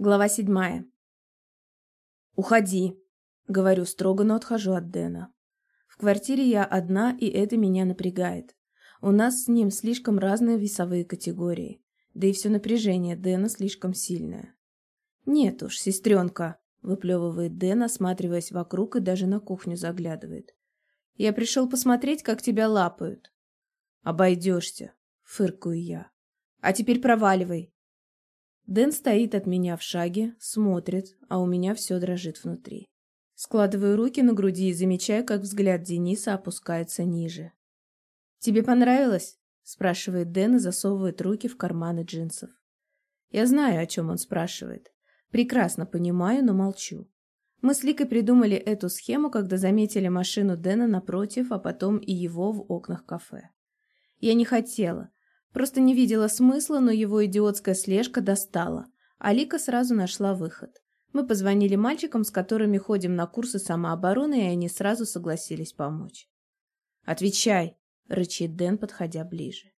Глава седьмая. «Уходи», — говорю строго, но отхожу от Дэна. В квартире я одна, и это меня напрягает. У нас с ним слишком разные весовые категории, да и все напряжение Дэна слишком сильное. «Нет уж, сестренка», — выплевывает Дэн, осматриваясь вокруг и даже на кухню заглядывает. «Я пришел посмотреть, как тебя лапают». «Обойдешься», — фыркаю я. «А теперь проваливай, Дэн стоит от меня в шаге, смотрит, а у меня все дрожит внутри. Складываю руки на груди и замечаю, как взгляд Дениса опускается ниже. «Тебе понравилось?» – спрашивает Дэн и засовывает руки в карманы джинсов. Я знаю, о чем он спрашивает. Прекрасно понимаю, но молчу. Мы с Ликой придумали эту схему, когда заметили машину Дэна напротив, а потом и его в окнах кафе. Я не хотела, Просто не видела смысла, но его идиотская слежка достала. Алика сразу нашла выход. Мы позвонили мальчикам, с которыми ходим на курсы самообороны, и они сразу согласились помочь. «Отвечай!» — рычит Дэн, подходя ближе.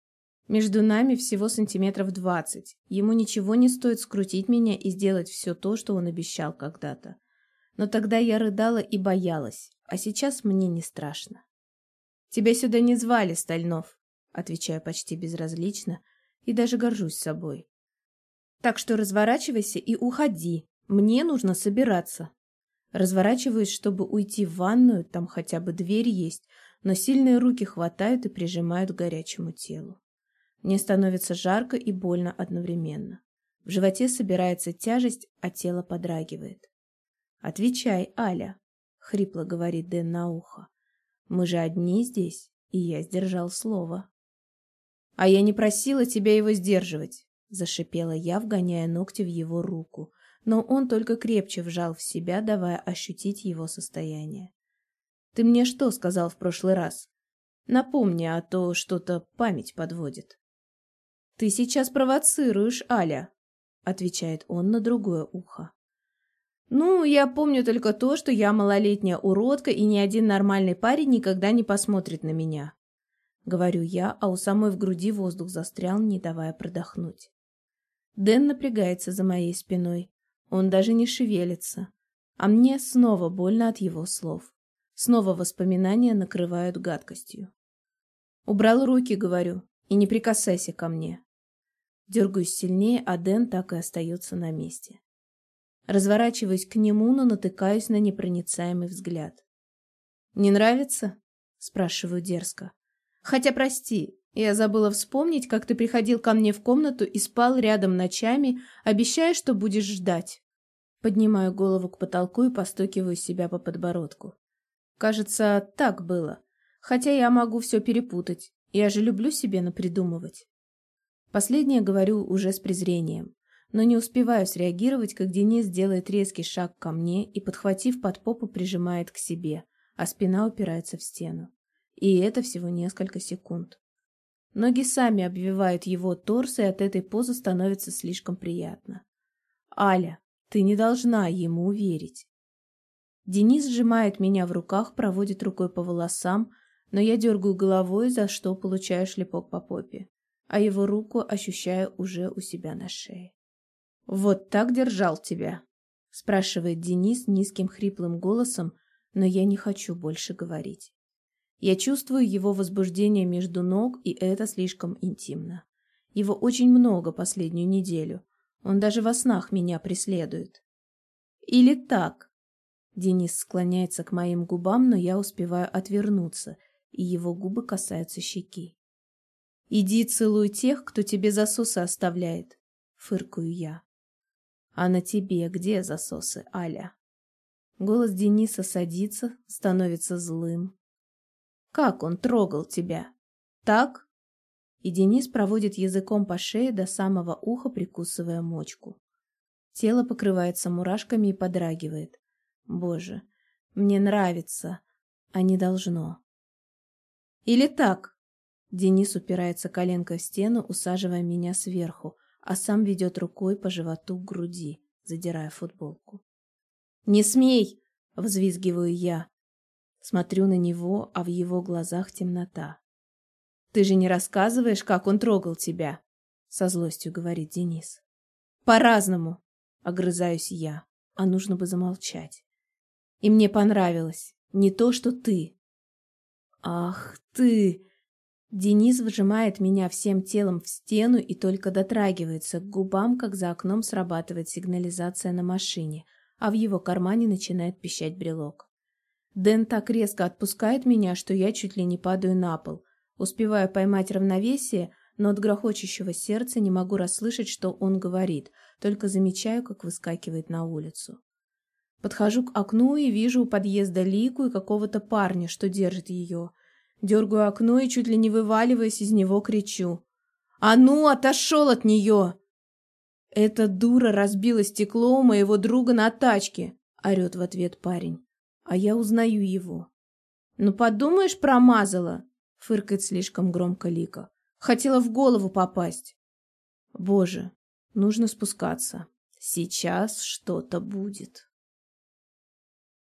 Между нами всего сантиметров двадцать. Ему ничего не стоит скрутить меня и сделать все то, что он обещал когда-то. Но тогда я рыдала и боялась, а сейчас мне не страшно. «Тебя сюда не звали, Стальнов», Отвечаю почти безразлично и даже горжусь собой. Так что разворачивайся и уходи. Мне нужно собираться. Разворачиваюсь, чтобы уйти в ванную, там хотя бы дверь есть, но сильные руки хватают и прижимают к горячему телу. Мне становится жарко и больно одновременно. В животе собирается тяжесть, а тело подрагивает. «Отвечай, Аля», — хрипло говорит Дэн на ухо. «Мы же одни здесь, и я сдержал слово». «А я не просила тебя его сдерживать», — зашипела я, вгоняя ногти в его руку, но он только крепче вжал в себя, давая ощутить его состояние. «Ты мне что сказал в прошлый раз? Напомни, а то что-то память подводит». «Ты сейчас провоцируешь, Аля», — отвечает он на другое ухо. «Ну, я помню только то, что я малолетняя уродка, и ни один нормальный парень никогда не посмотрит на меня. Говорю я, а у самой в груди воздух застрял, не давая продохнуть. Дэн напрягается за моей спиной. Он даже не шевелится. А мне снова больно от его слов. Снова воспоминания накрывают гадкостью. Убрал руки, говорю, и не прикасайся ко мне. Дергаюсь сильнее, а Дэн так и остается на месте. Разворачиваюсь к нему, но натыкаюсь на непроницаемый взгляд. «Не нравится?» – спрашиваю дерзко. Хотя, прости, я забыла вспомнить, как ты приходил ко мне в комнату и спал рядом ночами, обещая, что будешь ждать. Поднимаю голову к потолку и постукиваю себя по подбородку. Кажется, так было. Хотя я могу все перепутать. Я же люблю себе напридумывать. Последнее говорю уже с презрением. Но не успеваю среагировать, как Денис делает резкий шаг ко мне и, подхватив под попу, прижимает к себе, а спина упирается в стену. И это всего несколько секунд. Ноги сами обвивают его торс, и от этой позы становится слишком приятно. «Аля, ты не должна ему верить». Денис сжимает меня в руках, проводит рукой по волосам, но я дергаю головой, за что получаю шлепок по попе, а его руку ощущаю уже у себя на шее. «Вот так держал тебя?» – спрашивает Денис низким хриплым голосом, но я не хочу больше говорить. Я чувствую его возбуждение между ног, и это слишком интимно. Его очень много последнюю неделю. Он даже во снах меня преследует. Или так. Денис склоняется к моим губам, но я успеваю отвернуться, и его губы касаются щеки. «Иди целуй тех, кто тебе засосы оставляет», — фыркаю я. «А на тебе где засосы, Аля?» Голос Дениса садится, становится злым, как он трогал тебя? Так? И Денис проводит языком по шее до самого уха, прикусывая мочку. Тело покрывается мурашками и подрагивает. Боже, мне нравится, а не должно. Или так? Денис упирается коленкой в стену, усаживая меня сверху, а сам ведет рукой по животу к груди, задирая футболку. «Не смей!» — взвизгиваю я. Смотрю на него, а в его глазах темнота. «Ты же не рассказываешь, как он трогал тебя?» Со злостью говорит Денис. «По-разному», — Огрызаюсь я, а нужно бы замолчать. И мне понравилось. Не то, что ты. Ах ты! Денис выжимает меня всем телом в стену и только дотрагивается к губам, как за окном срабатывает сигнализация на машине, а в его кармане начинает пищать брелок. Дэн так резко отпускает меня, что я чуть ли не падаю на пол. Успеваю поймать равновесие, но от грохочущего сердца не могу расслышать, что он говорит, только замечаю, как выскакивает на улицу. Подхожу к окну и вижу у подъезда Лику и какого-то парня, что держит ее. Дергаю окно и чуть ли не вываливаясь из него кричу. «А ну, отошел от нее!» «Эта дура разбила стекло у моего друга на тачке!» — орет в ответ парень. А я узнаю его. «Ну, подумаешь, промазала!» — фыркает слишком громко Лика. «Хотела в голову попасть!» «Боже, нужно спускаться. Сейчас что-то будет!»